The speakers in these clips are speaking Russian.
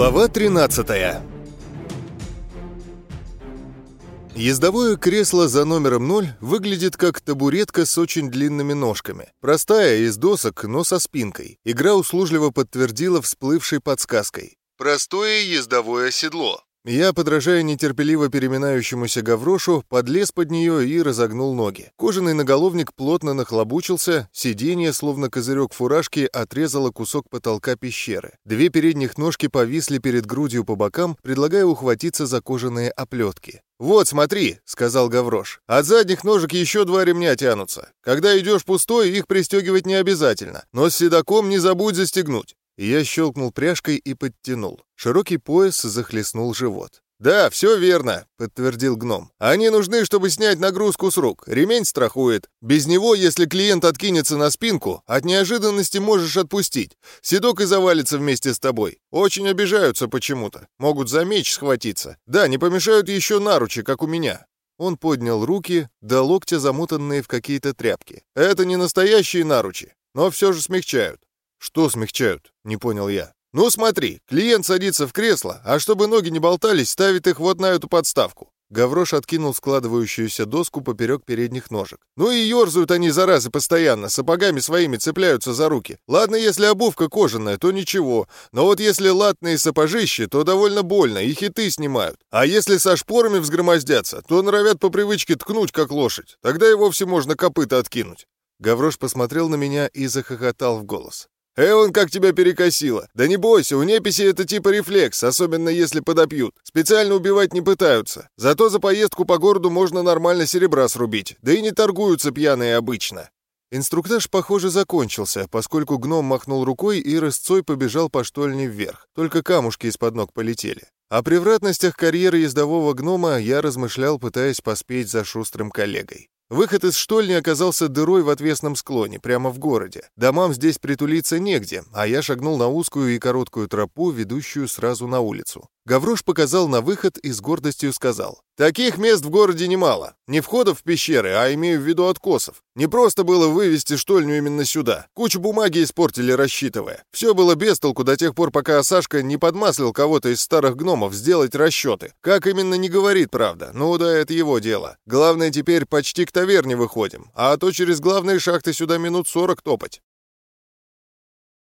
Глава 13 Ездовое кресло за номером 0 выглядит как табуретка с очень длинными ножками. Простая, из досок, но со спинкой. Игра услужливо подтвердила всплывшей подсказкой. Простое ездовое седло. Я, подражая нетерпеливо переминающемуся гаврошу, подлез под нее и разогнул ноги. Кожаный наголовник плотно нахлобучился, сиденье, словно козырек фуражки, отрезало кусок потолка пещеры. Две передних ножки повисли перед грудью по бокам, предлагая ухватиться за кожаные оплетки. «Вот, смотри», — сказал Гаврош, — «от задних ножек еще два ремня тянутся. Когда идешь пустой, их пристегивать не обязательно, но с седаком не забудь застегнуть». Я щелкнул пряжкой и подтянул. Широкий пояс захлестнул живот. «Да, все верно», — подтвердил гном. «Они нужны, чтобы снять нагрузку с рук. Ремень страхует. Без него, если клиент откинется на спинку, от неожиданности можешь отпустить. Седок и завалится вместе с тобой. Очень обижаются почему-то. Могут за меч схватиться. Да, не помешают еще наручи, как у меня». Он поднял руки, до локтя замотанные в какие-то тряпки. «Это не настоящие наручи, но все же смягчают. «Что смягчают?» — не понял я. «Ну смотри, клиент садится в кресло, а чтобы ноги не болтались, ставит их вот на эту подставку». Гаврош откинул складывающуюся доску поперек передних ножек. «Ну и ерзают они, заразы, постоянно, сапогами своими цепляются за руки. Ладно, если обувка кожаная, то ничего, но вот если латные сапожищи, то довольно больно, и хиты снимают. А если со шпорами взгромоздятся, то норовят по привычке ткнуть, как лошадь. Тогда и вовсе можно копыта откинуть». Гаврош посмотрел на меня и захохотал в голос. «Эван, как тебя перекосило! Да не бойся, у неписи это типа рефлекс, особенно если подопьют. Специально убивать не пытаются. Зато за поездку по городу можно нормально серебра срубить, да и не торгуются пьяные обычно». Инструктаж, похоже, закончился, поскольку гном махнул рукой и рысцой побежал по штольне вверх. Только камушки из-под ног полетели. О превратностях карьеры ездового гнома я размышлял, пытаясь поспеть за шустрым коллегой. Выход из штольни оказался дырой в отвесном склоне, прямо в городе. Домам здесь притулиться негде, а я шагнул на узкую и короткую тропу, ведущую сразу на улицу. Гаврош показал на выход и с гордостью сказал. «Таких мест в городе немало. Не входов в пещеры, а имею в виду откосов. Не просто было вывести штольню именно сюда. Кучу бумаги испортили, рассчитывая. Все было без толку до тех пор, пока Сашка не подмаслил кого-то из старых гномов сделать расчеты. Как именно не говорит, правда. Ну да, это его дело. Главное, теперь почти к таверне выходим. А то через главные шахты сюда минут сорок топать.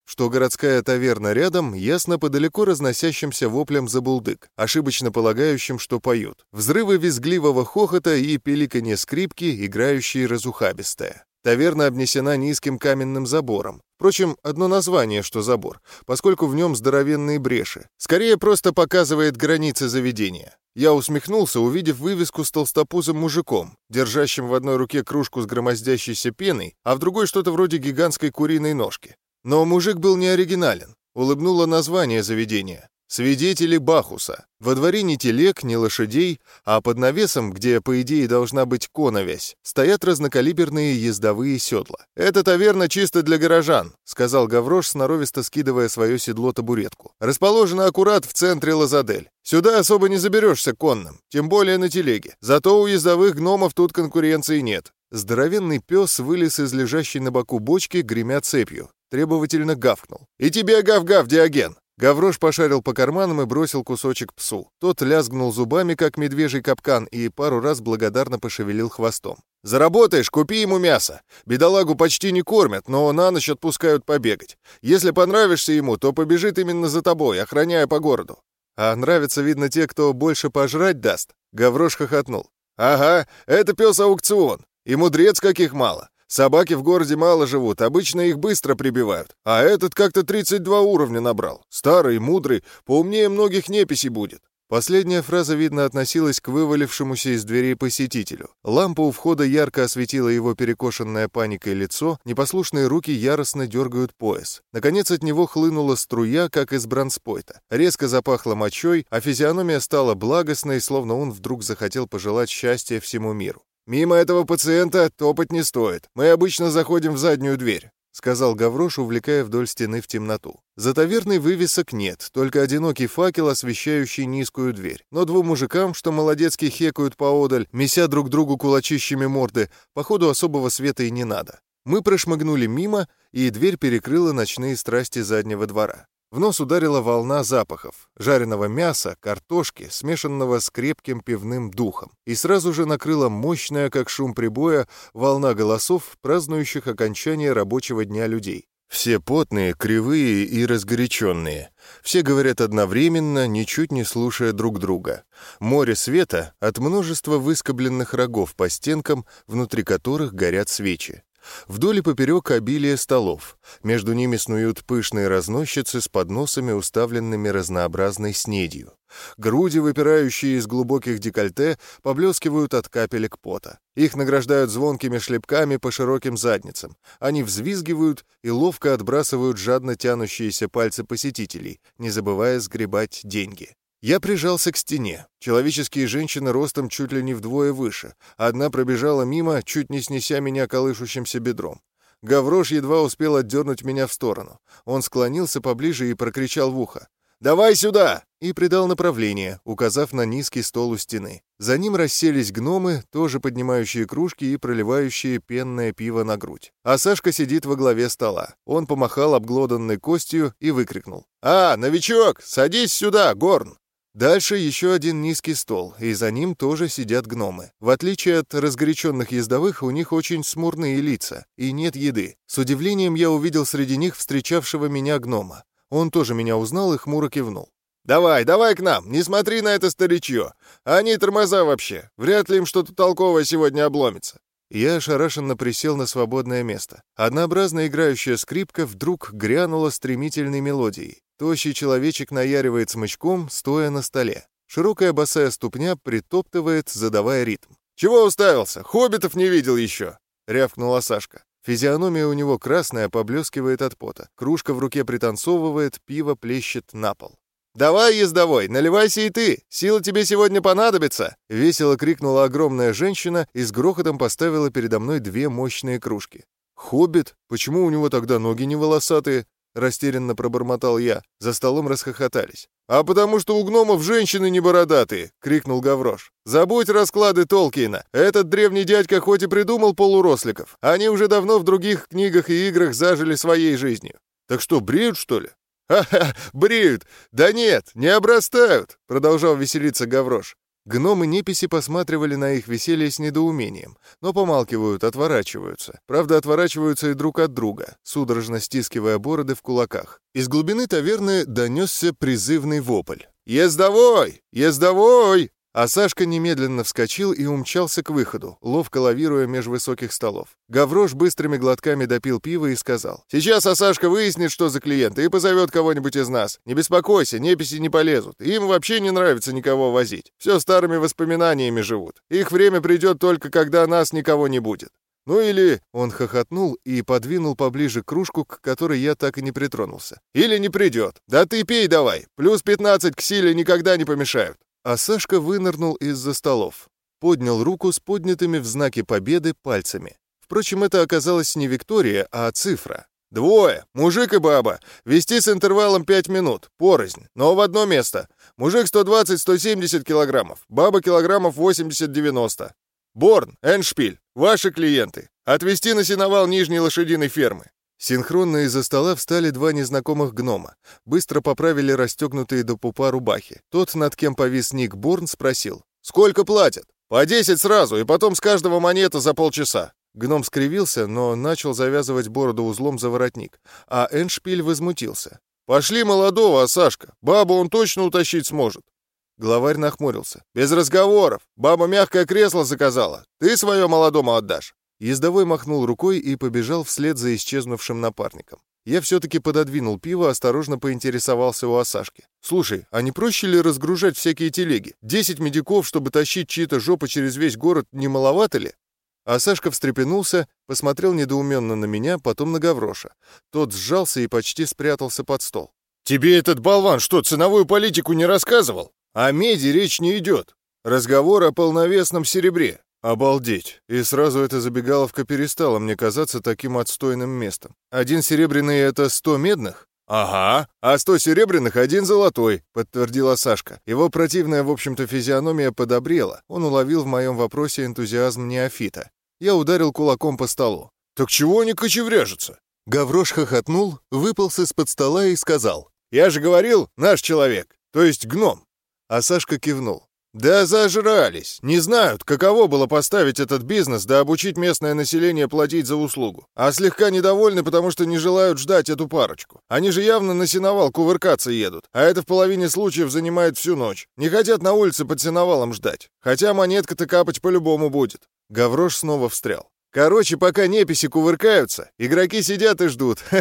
Что городская таверна рядом, ясно по далеко разносящимся воплям забулдык, ошибочно полагающим, что поют. Взрывы визгливого хохота и пеликанье скрипки, играющие разухабистая. Таверна обнесена низким каменным забором. Впрочем, одно название, что забор, поскольку в нем здоровенные бреши. Скорее, просто показывает границы заведения. Я усмехнулся, увидев вывеску с толстопузым мужиком, держащим в одной руке кружку с громоздящейся пеной, а в другой что-то вроде гигантской куриной ножки. Но мужик был не оригинален. Улыбнуло название заведения. Свидетели Бахуса. Во дворе ни телег, ни лошадей, а под навесом, где, по идее, должна быть коновязь, стоят разнокалиберные ездовые седла. «Это таверна чисто для горожан», — сказал Гаврош, сноровисто скидывая свое седло-табуретку. «Расположена аккурат в центре Лазадель. Сюда особо не заберешься конным, тем более на телеге. Зато у ездовых гномов тут конкуренции нет». Здоровенный пес вылез из лежащей на боку бочки, гремя цепью требовательно гавкнул. «И тебе гав-гав, Диоген!» Гаврош пошарил по карманам и бросил кусочек псу. Тот лязгнул зубами, как медвежий капкан, и пару раз благодарно пошевелил хвостом. «Заработаешь, купи ему мясо. Бедолагу почти не кормят, но на ночь отпускают побегать. Если понравишься ему, то побежит именно за тобой, охраняя по городу». «А нравятся, видно, те, кто больше пожрать даст?» Гаврош хохотнул. «Ага, это пес-аукцион. И мудрец каких мало. Собаки в городе мало живут, обычно их быстро прибивают. А этот как-то 32 уровня набрал. Старый, мудрый, поумнее многих неписей будет. Последняя фраза, видно, относилась к вывалившемуся из дверей посетителю. Лампа у входа ярко осветила его перекошенное паникой лицо, непослушные руки яростно дергают пояс. Наконец от него хлынула струя, как из бронспойта. Резко запахло мочой, а физиономия стала благостной, словно он вдруг захотел пожелать счастья всему миру. «Мимо этого пациента топать не стоит. Мы обычно заходим в заднюю дверь», — сказал Гаврош, увлекая вдоль стены в темноту. За таверной вывесок нет, только одинокий факел, освещающий низкую дверь. Но двум мужикам, что молодецки хекают поодаль, меся друг другу кулачищами морды, походу особого света и не надо. Мы прошмыгнули мимо, и дверь перекрыла ночные страсти заднего двора. В нос ударила волна запахов, жареного мяса, картошки, смешанного с крепким пивным духом. И сразу же накрыла мощная, как шум прибоя, волна голосов, празднующих окончание рабочего дня людей. Все потные, кривые и разгоряченные. Все говорят одновременно, ничуть не слушая друг друга. Море света от множества выскобленных рогов по стенкам, внутри которых горят свечи. Вдоль и поперек обилие столов. Между ними снуют пышные разносчицы с подносами, уставленными разнообразной снедью. Груди, выпирающие из глубоких декольте, поблескивают от капелек пота. Их награждают звонкими шлепками по широким задницам. Они взвизгивают и ловко отбрасывают жадно тянущиеся пальцы посетителей, не забывая сгребать деньги. Я прижался к стене. Человеческие женщины ростом чуть ли не вдвое выше. Одна пробежала мимо, чуть не снеся меня колышущимся бедром. Гаврош едва успел отдернуть меня в сторону. Он склонился поближе и прокричал в ухо. «Давай сюда!» и придал направление, указав на низкий стол у стены. За ним расселись гномы, тоже поднимающие кружки и проливающие пенное пиво на грудь. А Сашка сидит во главе стола. Он помахал обглоданной костью и выкрикнул. «А, новичок, садись сюда, Горн!» Дальше еще один низкий стол, и за ним тоже сидят гномы. В отличие от разгоряченных ездовых, у них очень смурные лица, и нет еды. С удивлением я увидел среди них встречавшего меня гнома. Он тоже меня узнал и хмуро кивнул. «Давай, давай к нам, не смотри на это старичье. Они тормоза вообще, вряд ли им что-то толковое сегодня обломится». Я ошарашенно присел на свободное место. Однообразно играющая скрипка вдруг грянула стремительной мелодией. Тощий человечек наяривает смычком, стоя на столе. Широкая босая ступня притоптывает, задавая ритм. «Чего уставился? Хоббитов не видел еще!» — рявкнула Сашка. Физиономия у него красная, поблескивает от пота. Кружка в руке пританцовывает, пиво плещет на пол. «Давай, ездовой, наливайся и ты! Сила тебе сегодня понадобится!» Весело крикнула огромная женщина и с грохотом поставила передо мной две мощные кружки. «Хоббит? Почему у него тогда ноги не волосатые?» Растерянно пробормотал я. За столом расхохотались. «А потому что у гномов женщины не бородатые!» — крикнул Гаврош. «Забудь расклады Толкиена. Этот древний дядька хоть и придумал полуросликов, они уже давно в других книгах и играх зажили своей жизнью. Так что, бреют, что ли?» «Ха-ха, бреют! Да нет, не обрастают!» — продолжал веселиться Гаврош. Гномы-неписи посматривали на их веселье с недоумением, но помалкивают, отворачиваются. Правда, отворачиваются и друг от друга, судорожно стискивая бороды в кулаках. Из глубины таверны донесся призывный вопль. «Ездовой! Ездовой!» А Сашка немедленно вскочил и умчался к выходу, ловко лавируя меж высоких столов. Гаврош быстрыми глотками допил пиво и сказал. «Сейчас Асашка выяснит, что за клиент, и позовет кого-нибудь из нас. Не беспокойся, неписи не полезут. Им вообще не нравится никого возить. Все старыми воспоминаниями живут. Их время придет только, когда нас никого не будет. Ну или...» Он хохотнул и подвинул поближе кружку, к которой я так и не притронулся. «Или не придет. Да ты пей давай. Плюс 15 к силе никогда не помешают». А Сашка вынырнул из-за столов. Поднял руку с поднятыми в знаке победы пальцами. Впрочем, это оказалась не Виктория, а цифра. «Двое. Мужик и баба. Вести с интервалом 5 минут. Порознь. Но в одно место. Мужик 120-170 килограммов. Баба килограммов 80-90. Борн, Эншпиль. Ваши клиенты. Отвезти на сеновал нижней лошадиной фермы. Синхронно из-за стола встали два незнакомых гнома. Быстро поправили расстегнутые до пупа рубахи. Тот, над кем повис Ник Борн, спросил. «Сколько платят?» «По десять сразу, и потом с каждого монета за полчаса». Гном скривился, но начал завязывать бороду узлом за воротник. А Эншпиль возмутился. «Пошли молодого, Сашка. Бабу он точно утащить сможет». Главарь нахмурился. «Без разговоров. Баба мягкое кресло заказала. Ты свое молодому отдашь». Ездовой махнул рукой и побежал вслед за исчезнувшим напарником. Я все-таки пододвинул пиво, осторожно поинтересовался у Осашки. «Слушай, а не проще ли разгружать всякие телеги? Десять медиков, чтобы тащить чьи-то жопы через весь город, не маловато ли?» А встрепенулся, посмотрел недоуменно на меня, потом на Гавроша. Тот сжался и почти спрятался под стол. «Тебе этот болван что, ценовую политику не рассказывал? О меди речь не идет. Разговор о полновесном серебре. Обалдеть. И сразу эта забегаловка перестала мне казаться таким отстойным местом. Один серебряный — это сто медных? «Ага, а сто серебряных — один золотой», — подтвердила Сашка. Его противная, в общем-то, физиономия подобрела. Он уловил в моем вопросе энтузиазм неофита. Я ударил кулаком по столу. «Так чего они кочевряжутся?» Гаврош хохотнул, выполз из-под стола и сказал. Я же говорил, наш человек, то есть гном». А Сашка кивнул. «Да зажрались. Не знают, каково было поставить этот бизнес да обучить местное население платить за услугу. А слегка недовольны, потому что не желают ждать эту парочку. Они же явно на сеновал кувыркаться едут, а это в половине случаев занимает всю ночь. Не хотят на улице под сеновалом ждать. Хотя монетка-то капать по-любому будет». Гаврош снова встрял. «Короче, пока неписи кувыркаются, игроки сидят и ждут.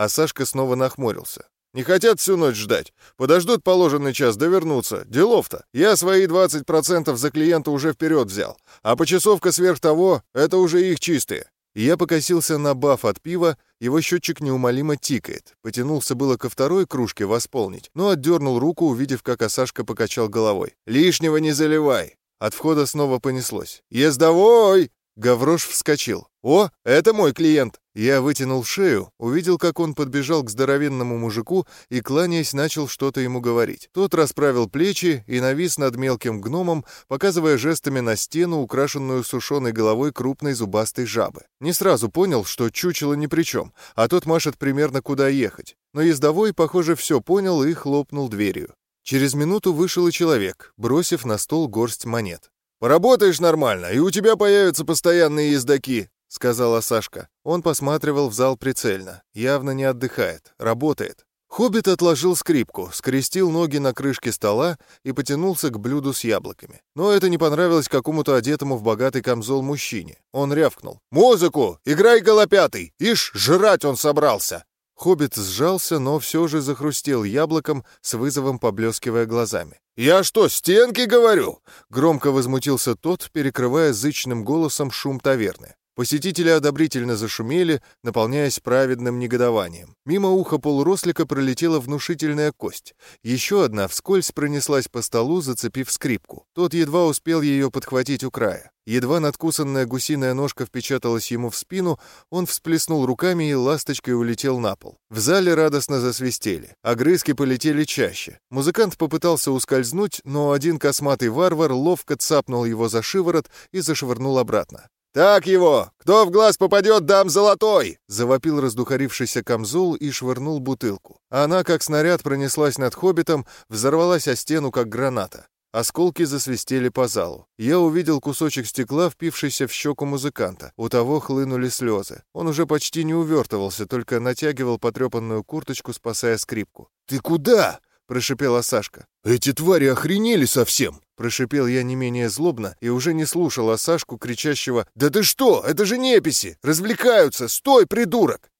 А Сашка снова нахмурился. Не хотят всю ночь ждать. Подождут положенный час, да вернутся. Делов-то. Я свои 20% за клиента уже вперед взял. А почасовка сверх того — это уже их чистые. Я покосился на баф от пива, его счетчик неумолимо тикает. Потянулся было ко второй кружке восполнить, но отдернул руку, увидев, как Асашка покачал головой. «Лишнего не заливай!» От входа снова понеслось. «Ездовой!» Гаврош вскочил. «О, это мой клиент!» Я вытянул шею, увидел, как он подбежал к здоровенному мужику и, кланяясь, начал что-то ему говорить. Тот расправил плечи и навис над мелким гномом, показывая жестами на стену, украшенную сушеной головой крупной зубастой жабы. Не сразу понял, что чучело ни при чем, а тот машет примерно куда ехать. Но ездовой, похоже, все понял и хлопнул дверью. Через минуту вышел и человек, бросив на стол горсть монет. «Поработаешь нормально, и у тебя появятся постоянные ездаки», — сказала Сашка. Он посматривал в зал прицельно. Явно не отдыхает, работает. Хоббит отложил скрипку, скрестил ноги на крышке стола и потянулся к блюду с яблоками. Но это не понравилось какому-то одетому в богатый камзол мужчине. Он рявкнул. «Музыку! Играй голопятый! Ишь, жрать он собрался!» Хоббит сжался, но все же захрустел яблоком, с вызовом поблескивая глазами. «Я что, стенки говорю?» — громко возмутился тот, перекрывая зычным голосом шум таверны. Посетители одобрительно зашумели, наполняясь праведным негодованием. Мимо уха полурослика пролетела внушительная кость. Еще одна вскользь пронеслась по столу, зацепив скрипку. Тот едва успел ее подхватить у края. Едва надкусанная гусиная ножка впечаталась ему в спину, он всплеснул руками и ласточкой улетел на пол. В зале радостно засвистели. Огрызки полетели чаще. Музыкант попытался ускользнуть, но один косматый варвар ловко цапнул его за шиворот и зашвырнул обратно. «Так его! Кто в глаз попадет, дам золотой!» Завопил раздухарившийся камзул и швырнул бутылку. Она, как снаряд, пронеслась над хоббитом, взорвалась о стену, как граната. Осколки засвистели по залу. Я увидел кусочек стекла, впившийся в щеку музыканта. У того хлынули слезы. Он уже почти не увертывался, только натягивал потрепанную курточку, спасая скрипку. «Ты куда?» — прошипела Сашка. «Эти твари охренели совсем!» Прошипел я не менее злобно и уже не слушал Сашку, кричащего «Да ты что? Это же неписи! Развлекаются! Стой, придурок!»